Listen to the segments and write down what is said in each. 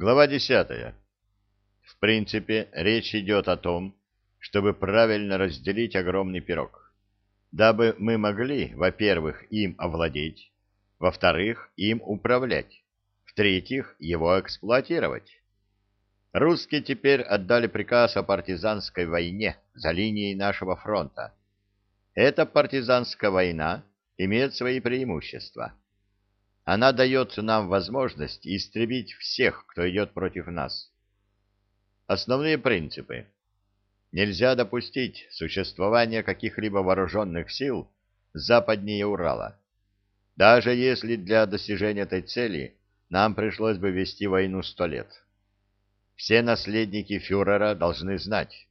Глава 10. В принципе, речь идет о том, чтобы правильно разделить огромный пирог, дабы мы могли, во-первых, им овладеть, во-вторых, им управлять, в-третьих, его эксплуатировать. Русские теперь отдали приказ о партизанской войне за линией нашего фронта. Эта партизанская война имеет свои преимущества. Она дает нам возможность истребить всех, кто идет против нас. Основные принципы. Нельзя допустить существования каких-либо вооруженных сил западнее Урала. Даже если для достижения этой цели нам пришлось бы вести войну сто лет. Все наследники фюрера должны знать,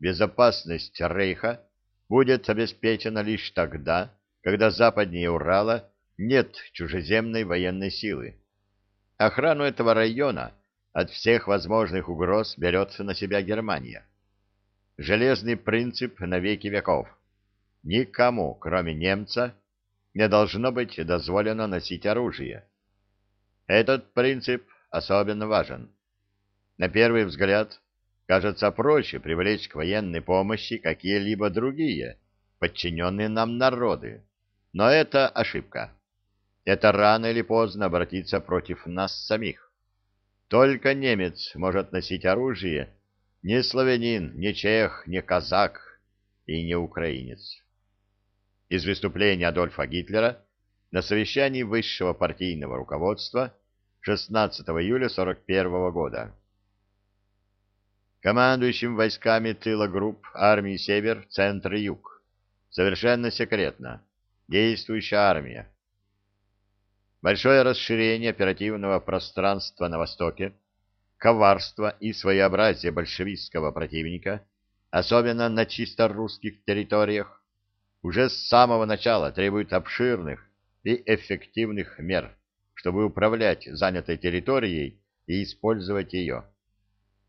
безопасность Рейха будет обеспечена лишь тогда, когда западнее Урала нет чужеземной военной силы. Охрану этого района от всех возможных угроз берет на себя Германия. Железный принцип на веки веков. Никому, кроме немца, не должно быть дозволено носить оружие. Этот принцип особенно важен. На первый взгляд, кажется проще привлечь к военной помощи какие-либо другие, подчиненные нам народы. Но это ошибка. Это рано или поздно обратится против нас самих. Только немец может носить оружие, не славянин, не чех, не казак и не украинец. Из выступления Адольфа Гитлера на совещании высшего партийного руководства 16 июля 1941 года. Командующим войсками тыла групп армии Север, Центр и Юг. Совершенно секретно действующая армия. Большое расширение оперативного пространства на Востоке, коварство и своеобразие большевистского противника, особенно на чисто русских территориях, уже с самого начала требуют обширных и эффективных мер, чтобы управлять занятой территорией и использовать ее.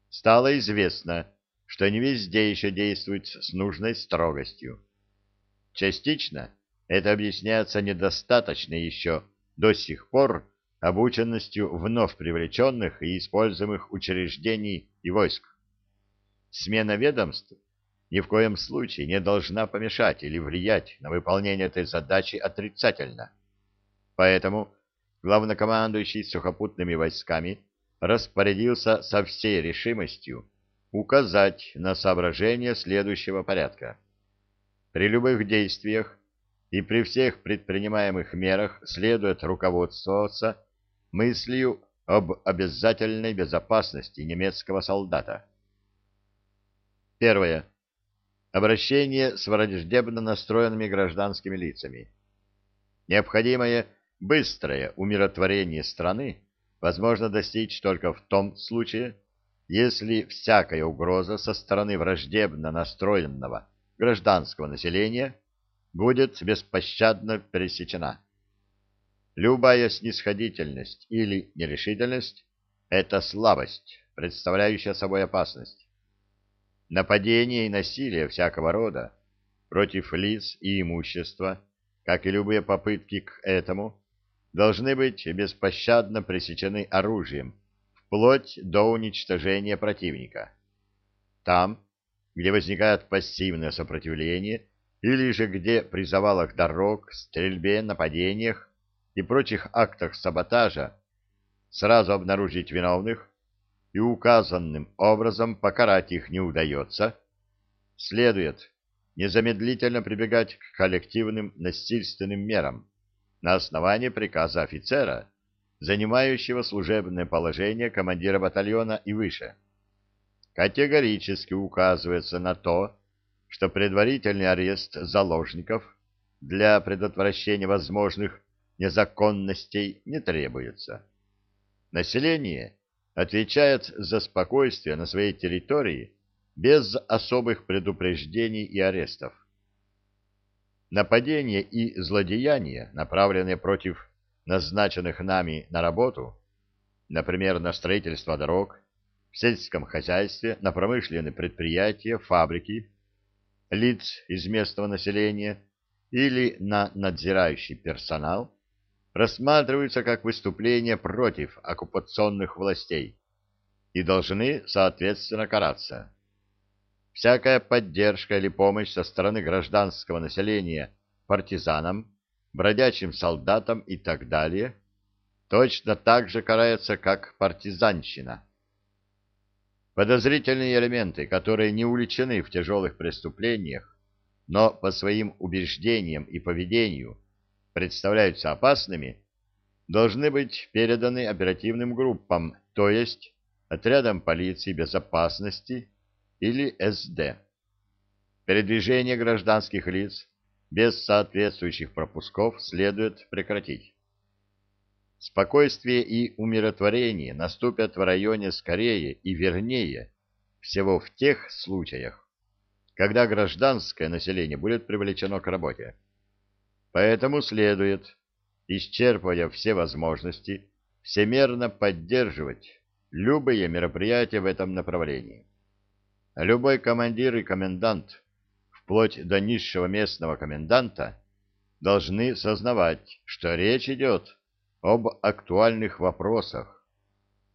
Стало известно, что не везде еще действуют с нужной строгостью. Частично это объясняется недостаточно еще до сих пор обученностью вновь привлеченных и используемых учреждений и войск. Смена ведомств ни в коем случае не должна помешать или влиять на выполнение этой задачи отрицательно. Поэтому главнокомандующий сухопутными войсками распорядился со всей решимостью указать на соображение следующего порядка. При любых действиях и при всех предпринимаемых мерах следует руководствоваться мыслью об обязательной безопасности немецкого солдата. Первое. Обращение с враждебно настроенными гражданскими лицами. Необходимое быстрое умиротворение страны возможно достичь только в том случае, если всякая угроза со стороны враждебно настроенного гражданского населения будет беспощадно пресечена. Любая снисходительность или нерешительность – это слабость, представляющая собой опасность. Нападение и насилие всякого рода против лиц и имущества, как и любые попытки к этому, должны быть беспощадно пресечены оружием, вплоть до уничтожения противника. Там, где возникает пассивное сопротивление – или же где при завалах дорог, стрельбе, нападениях и прочих актах саботажа сразу обнаружить виновных и указанным образом покарать их не удается, следует незамедлительно прибегать к коллективным насильственным мерам на основании приказа офицера, занимающего служебное положение командира батальона и выше. Категорически указывается на то, что предварительный арест заложников для предотвращения возможных незаконностей не требуется. Население отвечает за спокойствие на своей территории без особых предупреждений и арестов. Нападения и злодеяния, направленные против назначенных нами на работу, например, на строительство дорог, в сельском хозяйстве, на промышленные предприятия, фабрики, лиц из местного населения или на надзирающий персонал рассматриваются как выступление против оккупационных властей и должны, соответственно, караться. Всякая поддержка или помощь со стороны гражданского населения партизанам, бродячим солдатам и так далее точно так же карается, как партизанщина. Подозрительные элементы, которые не уличены в тяжелых преступлениях, но по своим убеждениям и поведению представляются опасными, должны быть переданы оперативным группам, то есть отрядам полиции безопасности или СД. Передвижение гражданских лиц без соответствующих пропусков следует прекратить. Спокойствие и умиротворение наступят в районе скорее и вернее всего в тех случаях, когда гражданское население будет привлечено к работе. Поэтому следует, исчерпывая все возможности, всемерно поддерживать любые мероприятия в этом направлении. Любой командир и комендант, вплоть до низшего местного коменданта, должны сознавать, что речь идет об актуальных вопросах,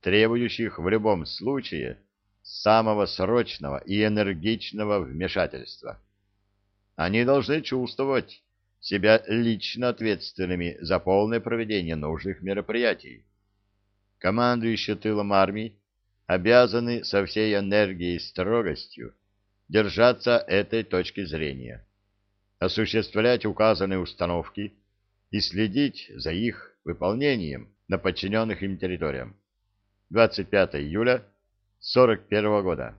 требующих в любом случае самого срочного и энергичного вмешательства. Они должны чувствовать себя лично ответственными за полное проведение нужных мероприятий. Командующие тылом армии обязаны со всей энергией и строгостью держаться этой точки зрения, осуществлять указанные установки и следить за их выполнением на подчиненных им территориях. 25 июля 41 года.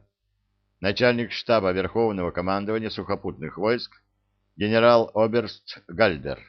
Начальник штаба Верховного командования сухопутных войск генерал-оберст Гальдер.